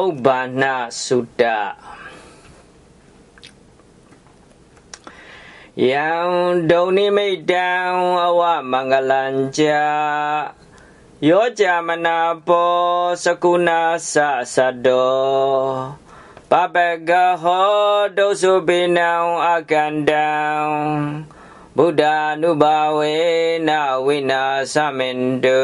Pogbana sudah Yang dauni medan awak mengelanja Yo jamana po sekuna sa sado. Ho dosu binau agandau Buddha nubawe na Buddha nubawe na wina samendu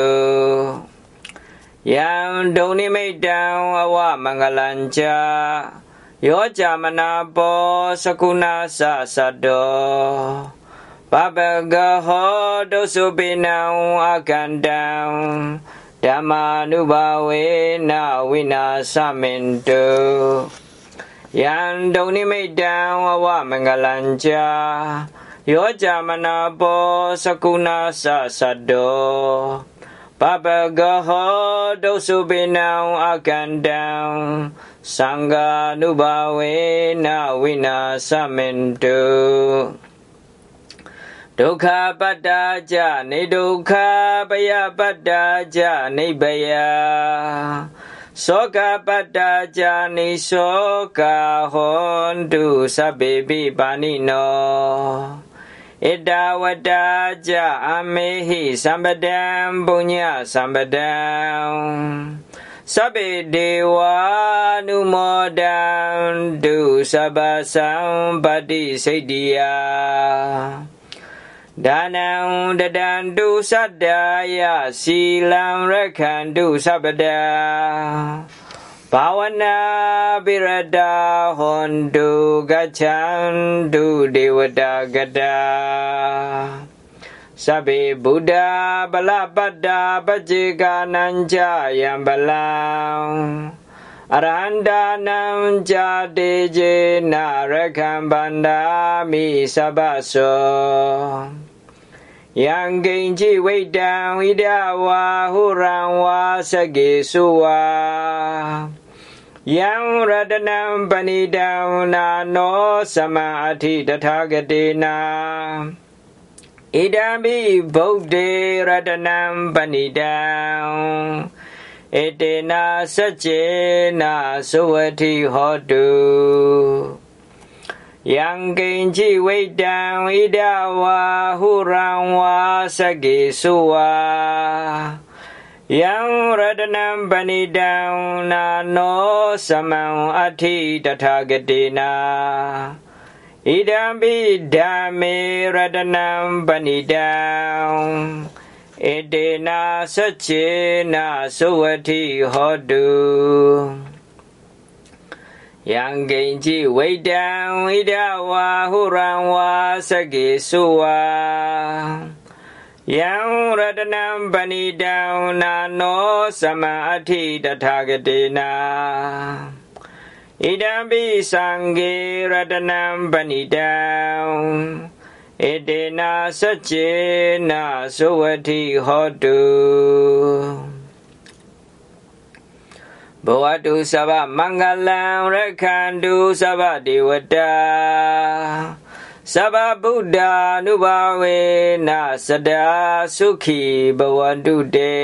ယောကြမနာပောစကုဏသသတ္တောပပကဟောဒုစုပိနံအကန္တံဗုဒ္ဓ ानु ဘာဝေနဝိနာသမင်တုယံဒုံနိမိတံအဝမင်္ဂလံကြယောကြမနာပောစကုဏသသတ္တောပပကဟောဒုစုပိနံအကန္တံဓမ္မာနုဘာဝေနဝိနာသမင်တုယံဒုံနိမိတံအဝမင်္ဂလံကြယောကြမနာပောစကုဏသသတ္ Papagaho dosubinau akandau Sangha nubawena winasamintu Dukha padaja ni dukha baya padaja ni baya Soka padaja ni soka hondu sabibi panino Ida wada amehi sambadam punya sambadam Sabi dewa numodam du sabasam badi sedia Danau dadan du sadaya silam rekan du sabadam Pawana birada hondu gajan du dewada gada. Sabi Buddha bala bada bajiga nanja yang bala. Aranda nanja deje narakan bandami sabaso. Yang genji wei dang idawa hurangwa sagi suwa. အမေဟိသံပဒံပုညသံပဒံသဗ္ဗေဒေဝ ानु မောဒံတုသဗ္ဗသံပတိစိတ္တိယဒါနံတတံတုသတ္တယစီလံရခန္တုသဗ္ဗတံဘာဝနာပိရတာဟွန်တုဂချန္တုဒေဝတာကတာသဗ္ဗေဗုဒ္ဓဗလပတ္တာပัจเจกาနံจယံဗလံအရန္တာနံဇာတေเจနာရခံဗန္ဒာမိသဗ္ဗသောယံကိဉ္จิဝိတံဣဒဝါဟုရံဝါစကေစုဝါယံရတနံပဏိတံနာနောသမအထိတထာဂတေနာဣဒံဘိဗုဒ္ဓေရတနံပဏိတံဧတေနာစัจเจနာသဝတိဟောတုယံကိဉ္จิဝိတံဣဒဝါဟုရံဝါစကေစုဝါယံရတနံပဏိတံနာနောသမံအထိတထာဂတိနာဣဒံပိဓမ္မေရတနံပဏိတံဧတေနာသစ္ချေနာသဝတိဟောတုယံကိဉ္จิဝိတံဣဒဝါဟုရံဝါစကေစုဝါ yang radanam panidam nano samam athi tathagatina idam bidame radanam panidam edena sachena suvati hodu. Yang genji wedam idawa huranwa sagisuwa yang ratanam panidam nano samadhi tathagatina idambi sange ratanam panidam idena sacchena suvati hotu. ဘဝတုသဗ္ဗမင်္ဂလံရက္ခန္တုသဗ္ဗဒေဝတာ သဗ္ဗဗုဒ္ဓ ानु ဘာဝေနသဒ္ဓသုခိဘဝန္တုတေ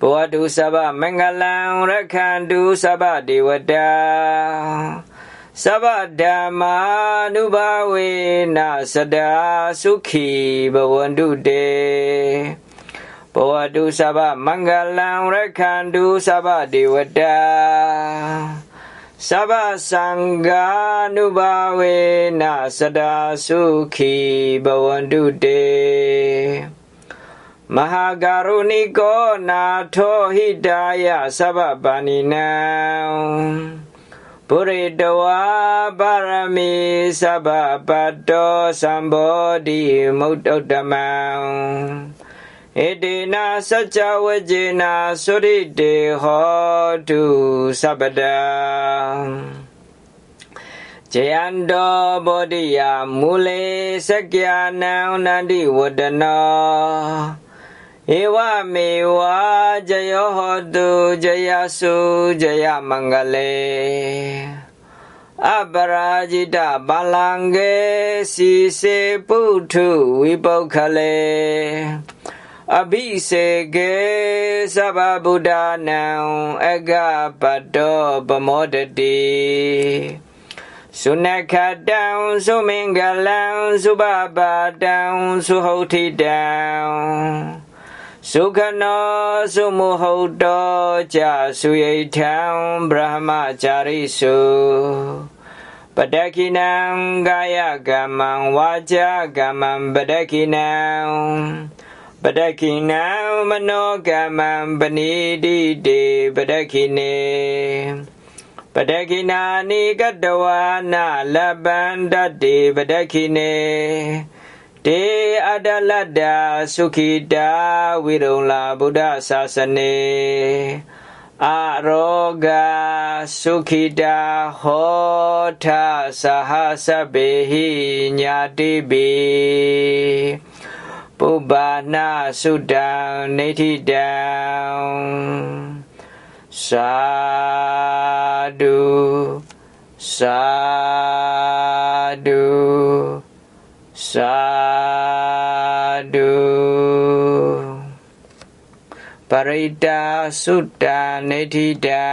ဘဝတုသဗ္ဗမင်္ဂလံရခန္တုသဗ္ဗဒေဝတာသဗ္ဗဓမ္မာ ानु ဘာဝေနသဒ္ဓသုခိဘဝန္တုတေဘဝတုသဗ္ဗမင်္ဂလံရခန္တုသဗ္ဗဒေဝတာ သဗ္ဗသံဃာနုဘာဝေနသဒာစုခိဘဝန္တုတေမဟာကရုဏိကောနာထောဟိတာယသဗ္ဗပါဏိနံပုရိတဝါပါရမီသဗ္ဗပတ္တောသံဘောဓိမုတ်တုတ္တမံ ဣတိနာစัจ java ဝေနာသုရိတေဟောတုသဗ္ဗဒံเจันโดโพธิยามุลิสักยานังนันติวัตนะเอวเมวะจโยหตุจยัสสุจยมังกะเลอัปปราจิตบาลังเกสีเสปุถุวิปุคคะเล အဘိစေကေသဗ္ဗဗုဒ္ဓနာအဂပတောပမောတတိสุนัขตังสุมิงกลังสุบาบาตังสุหุทิตังสุขโนสุมุหุโตจาสุยิทังบรหมจาริสุปดกินังกายกรรมังวาจากรรมังปดกินัง ปดกินังมโนกรรมังปณิดิเดปดกิเนပဒကိနာနိကတဝါနာလပန္တတိပဒကိနေတေအတလတ္တသုခိတာဝိရုံလာဗုဒ္ဓသာစနေအရောဂသုခိတာဟောထသဟစပေဟိညာတိပိ ပုပ္ပါနာသုတံနေတိတံသာဓုသာဓုသာဓုပရိတာသုတ္တနေတိတံ